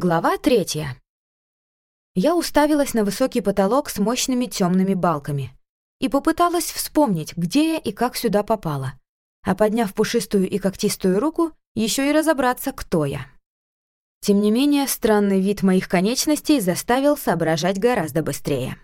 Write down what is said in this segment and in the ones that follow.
Глава третья. Я уставилась на высокий потолок с мощными темными балками и попыталась вспомнить, где я и как сюда попала, а подняв пушистую и когтистую руку, еще и разобраться, кто я. Тем не менее, странный вид моих конечностей заставил соображать гораздо быстрее.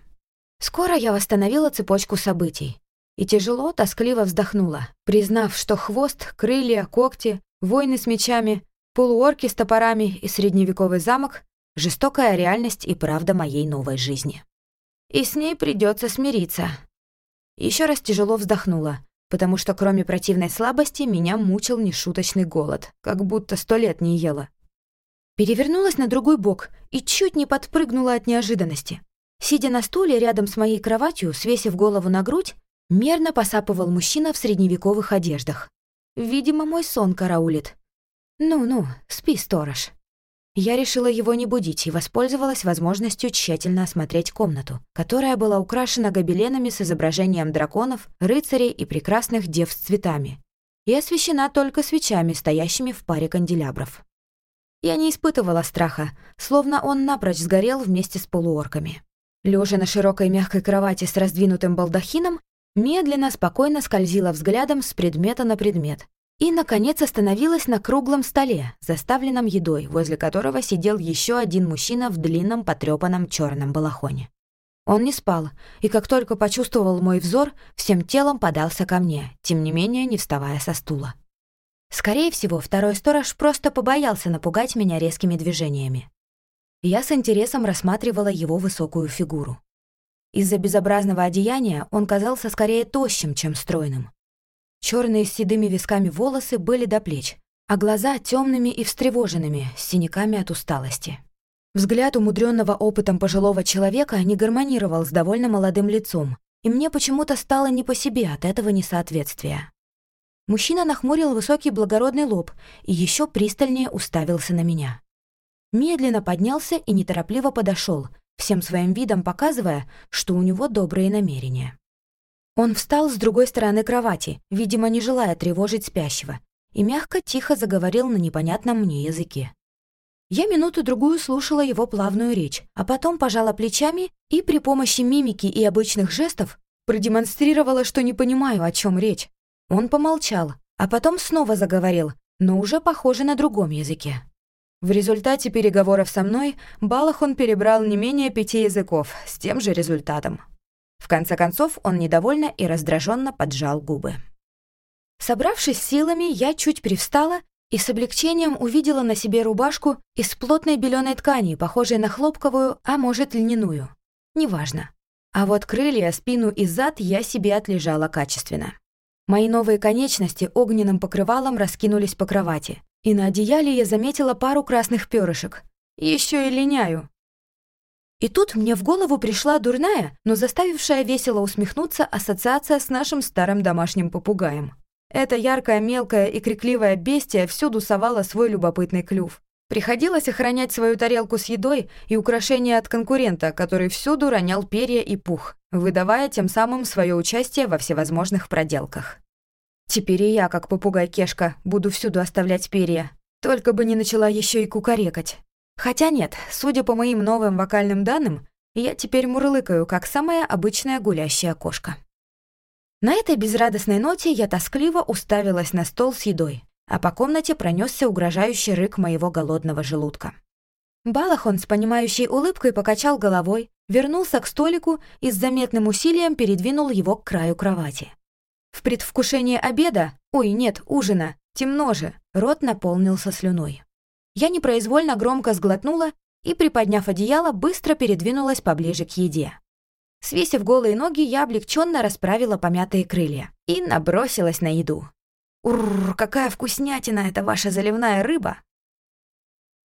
Скоро я восстановила цепочку событий и тяжело, тоскливо вздохнула, признав, что хвост, крылья, когти, войны с мечами Полуорки с топорами и средневековый замок — жестокая реальность и правда моей новой жизни. И с ней придется смириться. Еще раз тяжело вздохнула, потому что кроме противной слабости меня мучил нешуточный голод, как будто сто лет не ела. Перевернулась на другой бок и чуть не подпрыгнула от неожиданности. Сидя на стуле рядом с моей кроватью, свесив голову на грудь, мерно посапывал мужчина в средневековых одеждах. Видимо, мой сон караулит. «Ну-ну, спи, сторож». Я решила его не будить и воспользовалась возможностью тщательно осмотреть комнату, которая была украшена гобеленами с изображением драконов, рыцарей и прекрасных дев с цветами, и освещена только свечами, стоящими в паре канделябров. Я не испытывала страха, словно он напрочь сгорел вместе с полуорками. Лежа на широкой мягкой кровати с раздвинутым балдахином, медленно, спокойно скользила взглядом с предмета на предмет, и, наконец, остановилась на круглом столе, заставленном едой, возле которого сидел еще один мужчина в длинном потрепанном черном балахоне. Он не спал, и как только почувствовал мой взор, всем телом подался ко мне, тем не менее не вставая со стула. Скорее всего, второй сторож просто побоялся напугать меня резкими движениями. Я с интересом рассматривала его высокую фигуру. Из-за безобразного одеяния он казался скорее тощим, чем стройным. Черные с седыми висками волосы были до плеч, а глаза темными и встревоженными, с синяками от усталости. Взгляд умудренного опытом пожилого человека не гармонировал с довольно молодым лицом, и мне почему-то стало не по себе от этого несоответствия. Мужчина нахмурил высокий благородный лоб и еще пристальнее уставился на меня. Медленно поднялся и неторопливо подошел, всем своим видом показывая, что у него добрые намерения. Он встал с другой стороны кровати, видимо, не желая тревожить спящего, и мягко, тихо заговорил на непонятном мне языке. Я минуту-другую слушала его плавную речь, а потом пожала плечами и при помощи мимики и обычных жестов продемонстрировала, что не понимаю, о чем речь. Он помолчал, а потом снова заговорил, но уже похоже на другом языке. В результате переговоров со мной Балахон перебрал не менее пяти языков с тем же результатом. В конце концов, он недовольно и раздраженно поджал губы. Собравшись силами, я чуть привстала и с облегчением увидела на себе рубашку из плотной беленой ткани, похожей на хлопковую, а может, льняную. Неважно. А вот крылья, спину и зад я себе отлежала качественно. Мои новые конечности огненным покрывалом раскинулись по кровати, и на одеяле я заметила пару красных перышек. Еще и линяю. И тут мне в голову пришла дурная, но заставившая весело усмехнуться ассоциация с нашим старым домашним попугаем. Эта яркая, мелкая и крикливая бестия всюду совала свой любопытный клюв. Приходилось охранять свою тарелку с едой и украшения от конкурента, который всюду ронял перья и пух, выдавая тем самым свое участие во всевозможных проделках. Теперь и я, как попугай-кешка, буду всюду оставлять перья. Только бы не начала еще и кукарекать. Хотя нет, судя по моим новым вокальным данным, я теперь мурлыкаю, как самая обычная гулящая кошка. На этой безрадостной ноте я тоскливо уставилась на стол с едой, а по комнате пронесся угрожающий рык моего голодного желудка. Балахон с понимающей улыбкой покачал головой, вернулся к столику и с заметным усилием передвинул его к краю кровати. В предвкушении обеда, ой, нет, ужина, темно же, рот наполнился слюной. Я непроизвольно громко сглотнула и, приподняв одеяло, быстро передвинулась поближе к еде. Свесив голые ноги, я облегченно расправила помятые крылья и набросилась на еду. «Уррр, какая вкуснятина эта ваша заливная рыба!»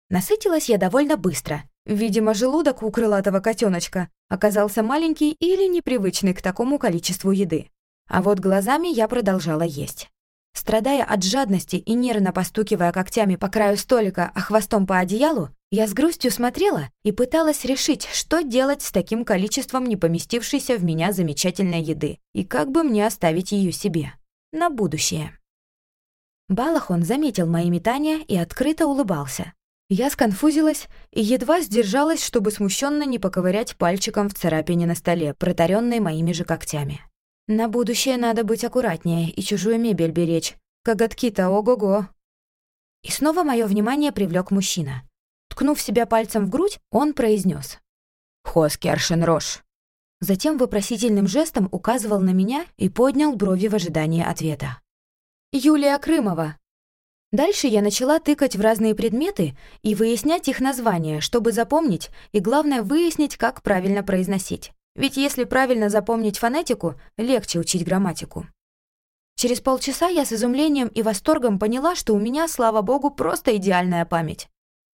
Насытилась я довольно быстро. Видимо, желудок у крылатого котеночка оказался маленький или непривычный к такому количеству еды. А вот глазами я продолжала есть. Страдая от жадности и нервно постукивая когтями по краю столика, а хвостом по одеялу, я с грустью смотрела и пыталась решить, что делать с таким количеством не поместившейся в меня замечательной еды и как бы мне оставить ее себе. На будущее. Балахон заметил мои метания и открыто улыбался. Я сконфузилась и едва сдержалась, чтобы смущенно не поковырять пальчиком в царапине на столе, протаренной моими же когтями. На будущее надо быть аккуратнее и чужую мебель беречь. Коготки-то ого-го. И снова мое внимание привлек мужчина. Ткнув себя пальцем в грудь, он произнес: «Хоскершен Рош». Затем вопросительным жестом указывал на меня и поднял брови в ожидании ответа. «Юлия Крымова», Дальше я начала тыкать в разные предметы и выяснять их названия, чтобы запомнить и, главное, выяснить, как правильно произносить. Ведь если правильно запомнить фонетику, легче учить грамматику. Через полчаса я с изумлением и восторгом поняла, что у меня, слава богу, просто идеальная память.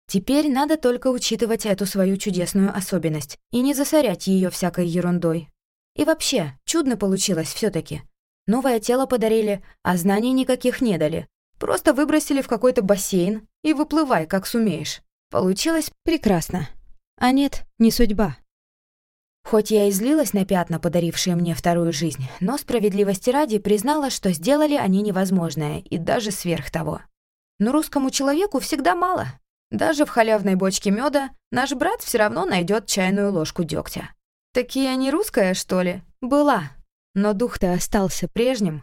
Теперь надо только учитывать эту свою чудесную особенность и не засорять ее всякой ерундой. И вообще, чудно получилось все таки Новое тело подарили, а знаний никаких не дали, Просто выбросили в какой-то бассейн и выплывай, как сумеешь. Получилось прекрасно. А нет, не судьба. Хоть я и злилась на пятна, подарившие мне вторую жизнь, но справедливости ради признала, что сделали они невозможное и даже сверх того. Но русскому человеку всегда мало. Даже в халявной бочке меда наш брат все равно найдет чайную ложку дегтя. Такие они русская, что ли? Была. Но дух-то остался прежним,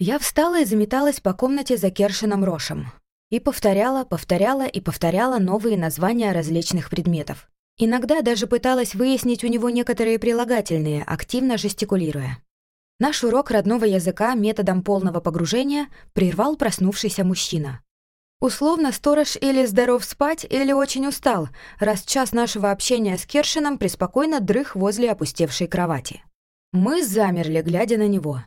я встала и заметалась по комнате за Кершином Рошем. И повторяла, повторяла и повторяла новые названия различных предметов. Иногда даже пыталась выяснить у него некоторые прилагательные, активно жестикулируя. Наш урок родного языка методом полного погружения прервал проснувшийся мужчина. Условно, сторож или здоров спать, или очень устал, раз час нашего общения с Кершином преспокойно дрых возле опустевшей кровати. Мы замерли, глядя на него.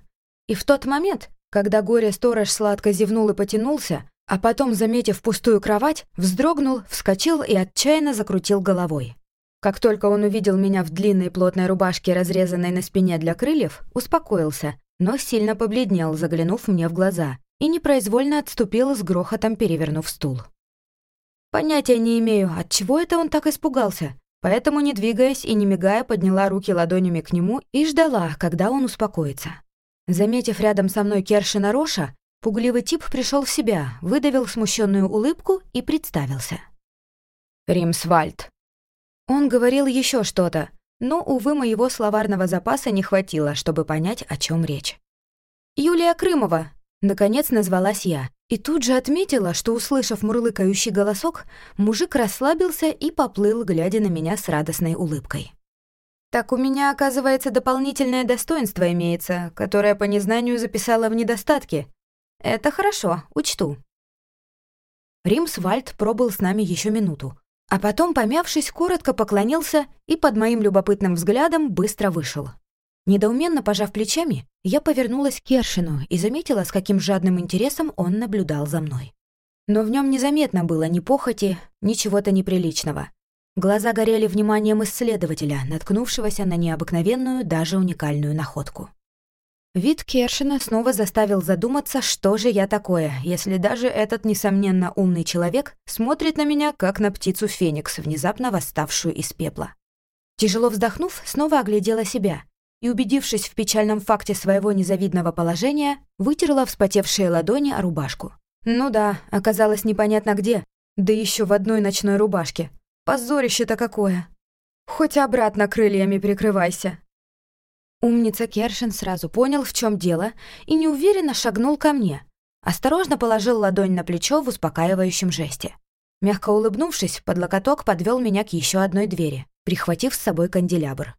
И в тот момент, когда горе-сторож сладко зевнул и потянулся, а потом, заметив пустую кровать, вздрогнул, вскочил и отчаянно закрутил головой. Как только он увидел меня в длинной плотной рубашке, разрезанной на спине для крыльев, успокоился, но сильно побледнел, заглянув мне в глаза, и непроизвольно отступил с грохотом, перевернув стул. Понятия не имею, от чего это он так испугался, поэтому, не двигаясь и не мигая, подняла руки ладонями к нему и ждала, когда он успокоится. Заметив рядом со мной Кершина Роша, пугливый тип пришел в себя, выдавил смущенную улыбку и представился. «Римсвальд». Он говорил еще что-то, но, увы, моего словарного запаса не хватило, чтобы понять, о чем речь. «Юлия Крымова», — наконец назвалась я, и тут же отметила, что, услышав мурлыкающий голосок, мужик расслабился и поплыл, глядя на меня с радостной улыбкой. Так у меня, оказывается, дополнительное достоинство имеется, которое по незнанию записала в недостатки. Это хорошо, учту. Римсвальд пробыл с нами еще минуту, а потом, помявшись, коротко поклонился и под моим любопытным взглядом быстро вышел. Недоуменно пожав плечами, я повернулась к Кершину и заметила, с каким жадным интересом он наблюдал за мной. Но в нем незаметно было ни похоти, ни чего-то неприличного. Глаза горели вниманием исследователя, наткнувшегося на необыкновенную, даже уникальную находку. Вид Кершина снова заставил задуматься, что же я такое, если даже этот, несомненно, умный человек смотрит на меня, как на птицу Феникс, внезапно восставшую из пепла. Тяжело вздохнув, снова оглядела себя и, убедившись в печальном факте своего незавидного положения, вытерла вспотевшие ладони о рубашку. Ну да, оказалось непонятно где, да еще в одной ночной рубашке, Позорище-то какое! Хоть обратно крыльями прикрывайся. Умница Кершин сразу понял, в чем дело, и неуверенно шагнул ко мне. Осторожно положил ладонь на плечо в успокаивающем жесте. Мягко улыбнувшись, под локоток подвел меня к еще одной двери, прихватив с собой канделябр.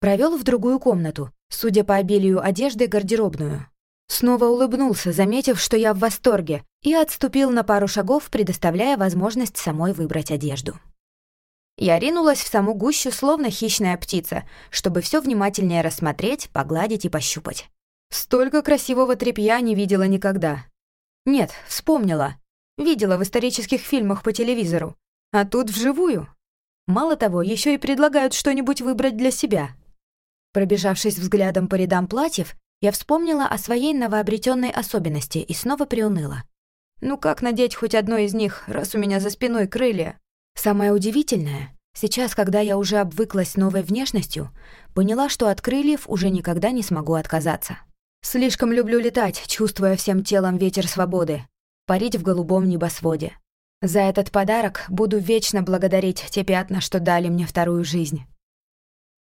Провел в другую комнату, судя по обилию одежды, гардеробную. Снова улыбнулся, заметив, что я в восторге, и отступил на пару шагов, предоставляя возможность самой выбрать одежду. Я ринулась в саму гущу, словно хищная птица, чтобы все внимательнее рассмотреть, погладить и пощупать. Столько красивого тряпья не видела никогда. Нет, вспомнила. Видела в исторических фильмах по телевизору. А тут вживую. Мало того, еще и предлагают что-нибудь выбрать для себя. Пробежавшись взглядом по рядам платьев, я вспомнила о своей новообретенной особенности и снова приуныла. Ну как надеть хоть одно из них, раз у меня за спиной крылья? Самое удивительное, сейчас, когда я уже обвыклась новой внешностью, поняла, что от крыльев уже никогда не смогу отказаться. Слишком люблю летать, чувствуя всем телом ветер свободы, парить в голубом небосводе. За этот подарок буду вечно благодарить те пятна, что дали мне вторую жизнь.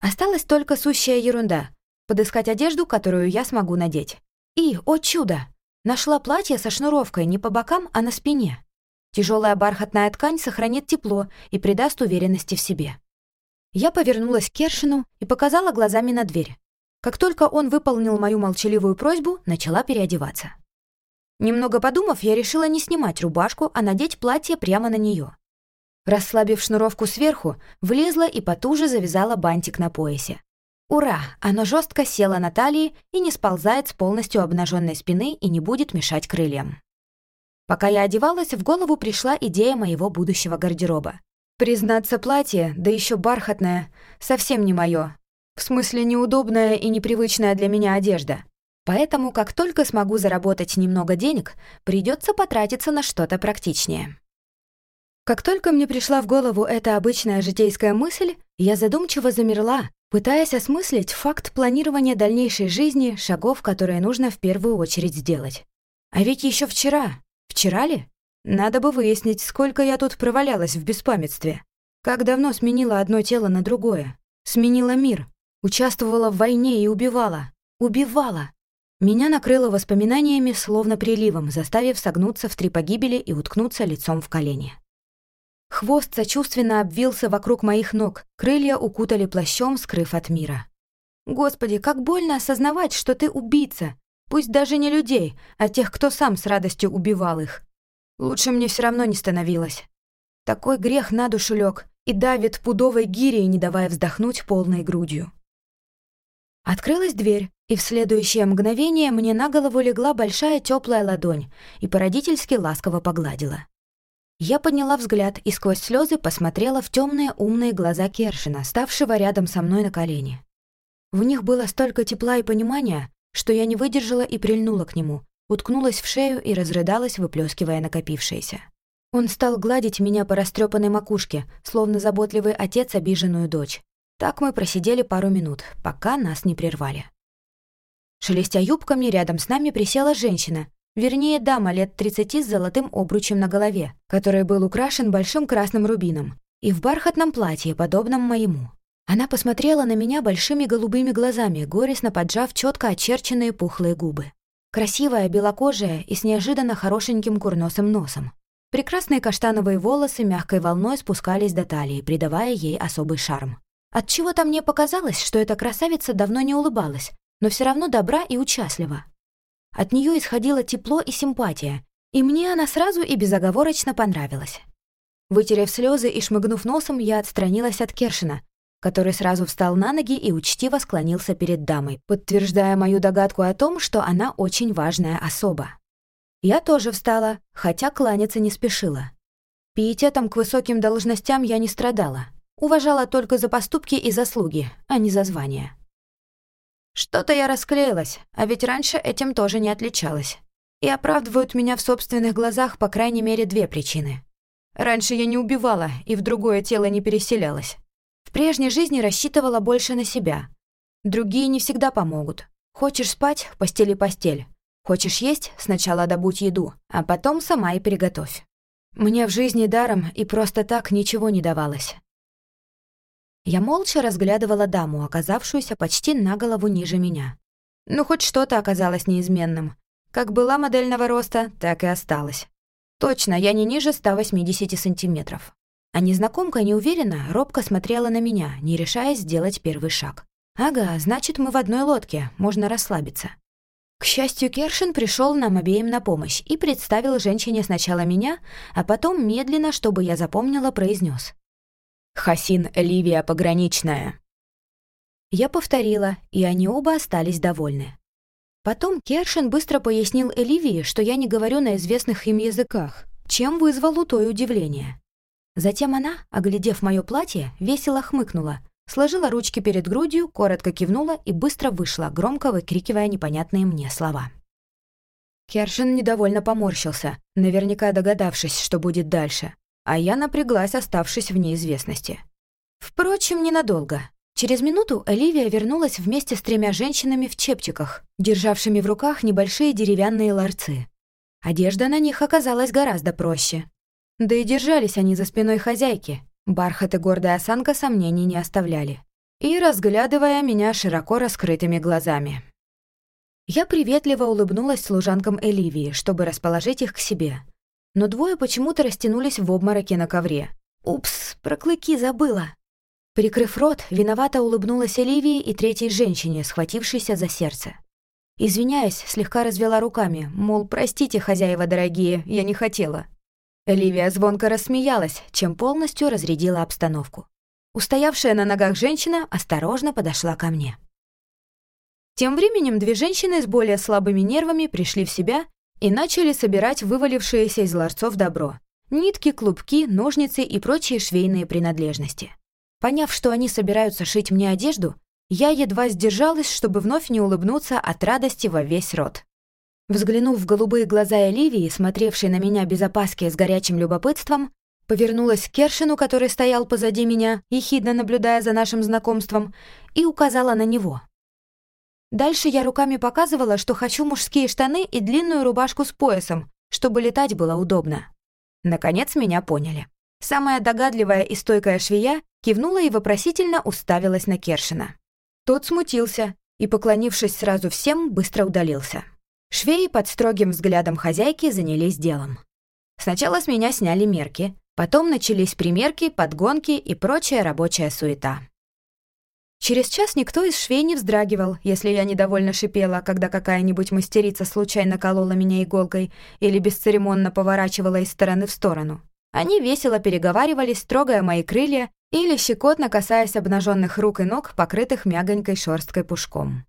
Осталась только сущая ерунда — подыскать одежду, которую я смогу надеть. И, о чудо, нашла платье со шнуровкой не по бокам, а на спине. Тяжелая бархатная ткань сохранит тепло и придаст уверенности в себе. Я повернулась к Кершину и показала глазами на дверь. Как только он выполнил мою молчаливую просьбу, начала переодеваться. Немного подумав, я решила не снимать рубашку, а надеть платье прямо на нее. Расслабив шнуровку сверху, влезла и потуже завязала бантик на поясе. Ура! Оно жестко село на талии и не сползает с полностью обнаженной спины и не будет мешать крыльям. Пока я одевалась, в голову пришла идея моего будущего гардероба. Признаться, платье, да еще бархатное, совсем не мое. В смысле, неудобная и непривычная для меня одежда. Поэтому, как только смогу заработать немного денег, придется потратиться на что-то практичнее. Как только мне пришла в голову эта обычная житейская мысль, я задумчиво замерла, пытаясь осмыслить факт планирования дальнейшей жизни, шагов, которые нужно в первую очередь сделать. А ведь еще вчера, вчера ли? Надо бы выяснить, сколько я тут провалялась в беспамятстве. Как давно сменила одно тело на другое. Сменила мир. Участвовала в войне и убивала. Убивала. Меня накрыло воспоминаниями, словно приливом, заставив согнуться в три погибели и уткнуться лицом в колени. Хвост сочувственно обвился вокруг моих ног, крылья укутали плащом, скрыв от мира. Господи, как больно осознавать, что ты убийца, пусть даже не людей, а тех, кто сам с радостью убивал их. Лучше мне все равно не становилось. Такой грех на душу лег и давит пудовой гирей, не давая вздохнуть полной грудью. Открылась дверь, и в следующее мгновение мне на голову легла большая теплая ладонь и породительски ласково погладила. Я подняла взгляд и сквозь слезы посмотрела в темные умные глаза Кершина, ставшего рядом со мной на колени. В них было столько тепла и понимания, что я не выдержала и прильнула к нему, уткнулась в шею и разрыдалась, выплескивая накопившееся. Он стал гладить меня по растрепанной макушке, словно заботливый отец обиженную дочь. Так мы просидели пару минут, пока нас не прервали. Шелестя юбками, рядом с нами присела женщина, вернее, дама лет 30 с золотым обручем на голове, который был украшен большим красным рубином, и в бархатном платье, подобном моему. Она посмотрела на меня большими голубыми глазами, горестно поджав четко очерченные пухлые губы. Красивая, белокожая и с неожиданно хорошеньким курносым носом. Прекрасные каштановые волосы мягкой волной спускались до талии, придавая ей особый шарм. Отчего-то мне показалось, что эта красавица давно не улыбалась, но все равно добра и участлива. От нее исходило тепло и симпатия, и мне она сразу и безоговорочно понравилась. Вытерев слезы и шмыгнув носом, я отстранилась от Кершина, который сразу встал на ноги и учтиво склонился перед дамой, подтверждая мою догадку о том, что она очень важная особа. Я тоже встала, хотя кланяться не спешила. Пиететом к высоким должностям я не страдала — Уважала только за поступки и заслуги, а не за звания. Что-то я расклеилась, а ведь раньше этим тоже не отличалась. И оправдывают меня в собственных глазах по крайней мере две причины. Раньше я не убивала и в другое тело не переселялась. В прежней жизни рассчитывала больше на себя. Другие не всегда помогут. Хочешь спать — постели постель. Хочешь есть — сначала добудь еду, а потом сама и приготовь. Мне в жизни даром и просто так ничего не давалось. Я молча разглядывала даму, оказавшуюся почти на голову ниже меня. Ну, хоть что-то оказалось неизменным. Как была модельного роста, так и осталась. Точно, я не ниже 180 сантиметров. А незнакомка неуверенно, робко смотрела на меня, не решаясь сделать первый шаг. «Ага, значит, мы в одной лодке, можно расслабиться». К счастью, Кершин пришел нам обеим на помощь и представил женщине сначала меня, а потом медленно, чтобы я запомнила, произнес: Хасин Ливия пограничная». Я повторила, и они оба остались довольны. Потом Кершин быстро пояснил Эливии, что я не говорю на известных им языках, чем вызвал у той удивление. Затем она, оглядев мое платье, весело хмыкнула, сложила ручки перед грудью, коротко кивнула и быстро вышла, громко выкрикивая непонятные мне слова. Кершин недовольно поморщился, наверняка догадавшись, что будет дальше, а я напряглась, оставшись в неизвестности. Впрочем, ненадолго. Через минуту Оливия вернулась вместе с тремя женщинами в чепчиках, державшими в руках небольшие деревянные ларцы. Одежда на них оказалась гораздо проще. Да и держались они за спиной хозяйки. Бархат и гордая осанка сомнений не оставляли. И разглядывая меня широко раскрытыми глазами. Я приветливо улыбнулась служанкам Эливии, чтобы расположить их к себе. Но двое почему-то растянулись в обмороке на ковре. «Упс, про клыки забыла!» Прикрыв рот, виновато улыбнулась Эливии и третьей женщине, схватившейся за сердце. Извиняясь, слегка развела руками, мол, простите, хозяева дорогие, я не хотела. Эливия звонко рассмеялась, чем полностью разрядила обстановку. Устоявшая на ногах женщина осторожно подошла ко мне. Тем временем две женщины с более слабыми нервами пришли в себя и начали собирать вывалившееся из ларцов добро. Нитки, клубки, ножницы и прочие швейные принадлежности. Поняв, что они собираются шить мне одежду, я едва сдержалась, чтобы вновь не улыбнуться от радости во весь рот. Взглянув в голубые глаза Оливии, смотревшей на меня без опаски с горячим любопытством, повернулась к Кершину, который стоял позади меня, ехидно наблюдая за нашим знакомством, и указала на него. Дальше я руками показывала, что хочу мужские штаны и длинную рубашку с поясом, чтобы летать было удобно. Наконец меня поняли. Самая догадливая и стойкая швея кивнула и вопросительно уставилась на Кершина. Тот смутился и, поклонившись сразу всем, быстро удалился. Швеи под строгим взглядом хозяйки занялись делом. Сначала с меня сняли мерки, потом начались примерки, подгонки и прочая рабочая суета. Через час никто из швей не вздрагивал, если я недовольно шипела, когда какая-нибудь мастерица случайно колола меня иголкой или бесцеремонно поворачивала из стороны в сторону. Они весело переговаривались, трогая мои крылья или щекотно касаясь обнаженных рук и ног, покрытых мягонькой шерсткой пушком.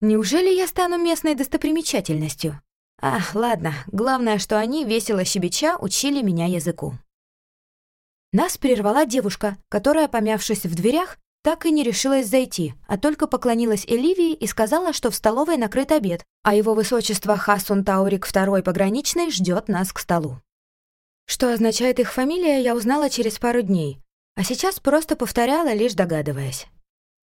Неужели я стану местной достопримечательностью? Ах, ладно, главное, что они, весело щебеча, учили меня языку. Нас прервала девушка, которая, помявшись в дверях, так и не решилась зайти, а только поклонилась Эливии и сказала, что в столовой накрыт обед, а его высочество Хасун Таурик II пограничный ждет нас к столу. Что означает их фамилия, я узнала через пару дней, а сейчас просто повторяла, лишь догадываясь.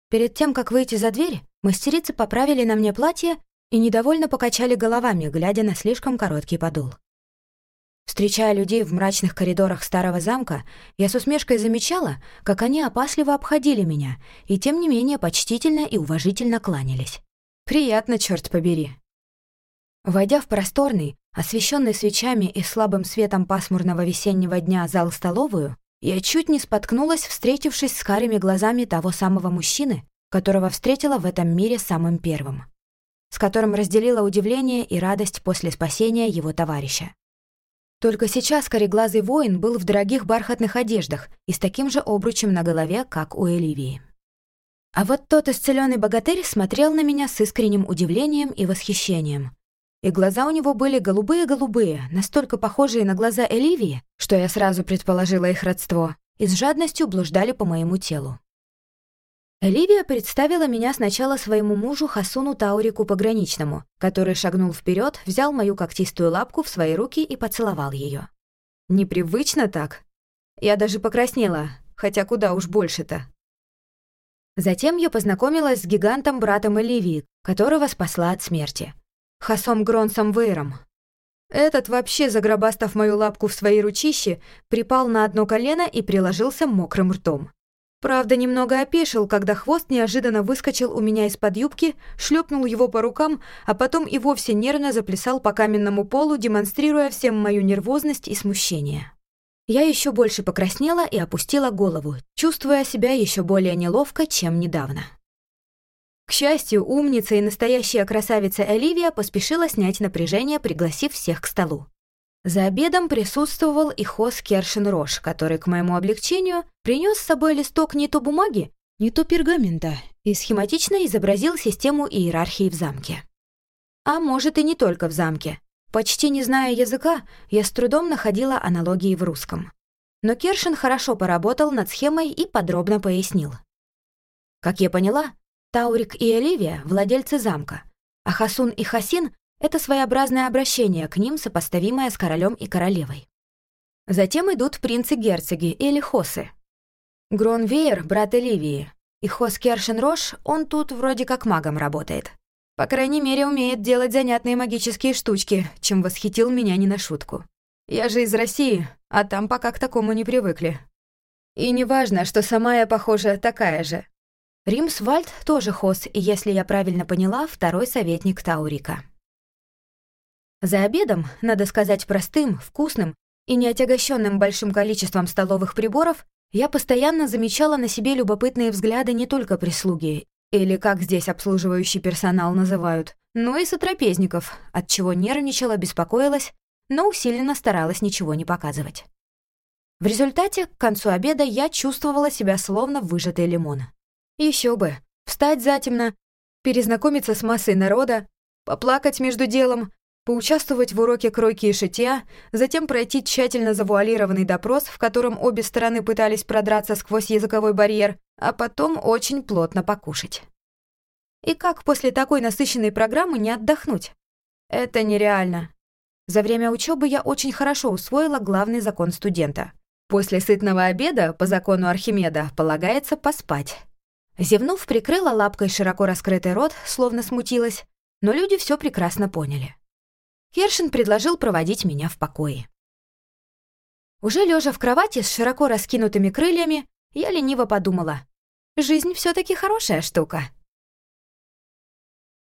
Перед тем, как выйти за дверь, мастерицы поправили на мне платье и недовольно покачали головами, глядя на слишком короткий подол. Встречая людей в мрачных коридорах старого замка, я с усмешкой замечала, как они опасливо обходили меня и, тем не менее, почтительно и уважительно кланялись. Приятно, черт побери. Войдя в просторный, освещенный свечами и слабым светом пасмурного весеннего дня зал-столовую, я чуть не споткнулась, встретившись с карими глазами того самого мужчины, которого встретила в этом мире самым первым, с которым разделила удивление и радость после спасения его товарища. Только сейчас кореглазый воин был в дорогих бархатных одеждах и с таким же обручем на голове, как у Эливии. А вот тот исцеленный богатырь смотрел на меня с искренним удивлением и восхищением. И глаза у него были голубые-голубые, настолько похожие на глаза Эливии, что я сразу предположила их родство, и с жадностью блуждали по моему телу. Оливия представила меня сначала своему мужу Хасуну Таурику Пограничному, который шагнул вперед, взял мою когтистую лапку в свои руки и поцеловал ее. Непривычно так. Я даже покраснела, хотя куда уж больше-то. Затем я познакомилась с гигантом-братом Оливии, которого спасла от смерти. Хасом Гронсом Вейром. Этот, вообще загробастав мою лапку в свои ручищи, припал на одно колено и приложился мокрым ртом. Правда, немного опешил, когда хвост неожиданно выскочил у меня из-под юбки, шлепнул его по рукам, а потом и вовсе нервно заплясал по каменному полу, демонстрируя всем мою нервозность и смущение. Я еще больше покраснела и опустила голову, чувствуя себя еще более неловко, чем недавно. К счастью, умница и настоящая красавица Оливия поспешила снять напряжение, пригласив всех к столу. За обедом присутствовал и Хос Кершин Рош, который, к моему облегчению, принес с собой листок не то бумаги, не то пергамента и схематично изобразил систему иерархии в замке. А может и не только в замке. Почти не зная языка, я с трудом находила аналогии в русском. Но Кершин хорошо поработал над схемой и подробно пояснил. Как я поняла, Таурик и Оливия — владельцы замка, а Хасун и Хасин это своеобразное обращение к ним, сопоставимое с королем и королевой. Затем идут принцы-герцоги или хосы. Гронвейер — брат Эливии, и хос Кершенрош, он тут вроде как магом работает. По крайней мере, умеет делать занятные магические штучки, чем восхитил меня не на шутку. Я же из России, а там пока к такому не привыкли. И неважно, что сама я, похоже, такая же. Римсвальд тоже хоз, и, если я правильно поняла, второй советник Таурика. За обедом, надо сказать простым, вкусным и не отягощенным большим количеством столовых приборов, я постоянно замечала на себе любопытные взгляды не только прислуги, или как здесь обслуживающий персонал называют, но и сотрапезников, от чего нервничала, беспокоилась, но усиленно старалась ничего не показывать. В результате, к концу обеда я чувствовала себя словно выжатый лимон. Еще бы, встать затемно, перезнакомиться с массой народа, поплакать между делом, поучаствовать в уроке кройки и шитья, затем пройти тщательно завуалированный допрос, в котором обе стороны пытались продраться сквозь языковой барьер, а потом очень плотно покушать. И как после такой насыщенной программы не отдохнуть? Это нереально. За время учебы я очень хорошо усвоила главный закон студента. После сытного обеда, по закону Архимеда, полагается поспать. Зевнув, прикрыла лапкой широко раскрытый рот, словно смутилась, но люди все прекрасно поняли. Кершин предложил проводить меня в покое. Уже лежа в кровати с широко раскинутыми крыльями, я лениво подумала. Жизнь все таки хорошая штука.